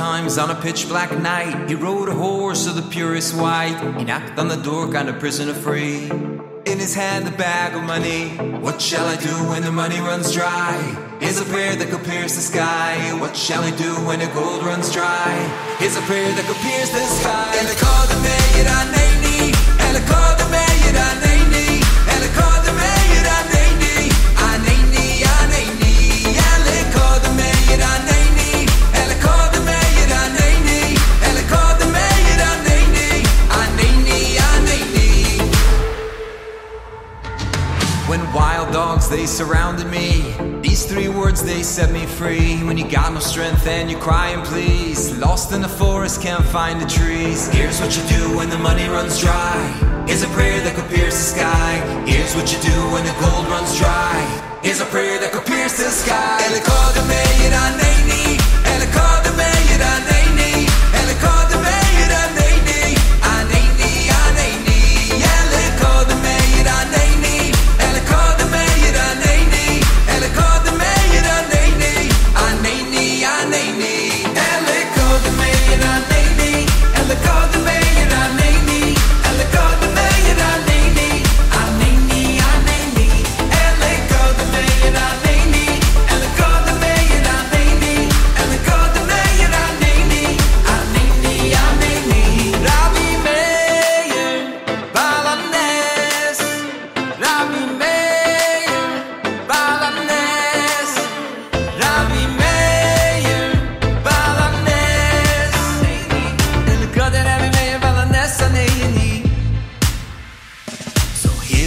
times on a pitch black night. He rode a horse of the purest white. He knocked on the door, kind of prisoner free. In his hand, the bag of money. What shall I do when the money runs dry? Here's a prayer that could pierce the sky. What shall I do when the gold runs dry? Here's a prayer that could pierce the sky. Elika D'Meir, I name Elika D'Meir, dogs they surrounded me, these three words they set me free. When you got no strength and you're crying, please. Lost in the forest, can't find the trees. Here's what you do when the money runs dry. Here's a prayer that could pierce the sky. Here's what you do when the gold runs dry. Here's a prayer that could pierce the sky.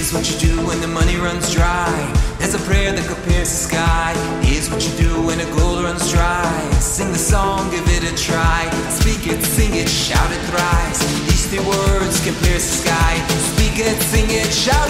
Here's what you do when the money runs dry. There's a prayer that could pierce the sky. Here's what you do when the gold runs dry. Sing the song, give it a try. Speak it, sing it, shout it thrice. These three words can pierce the sky. Speak it, sing it, shout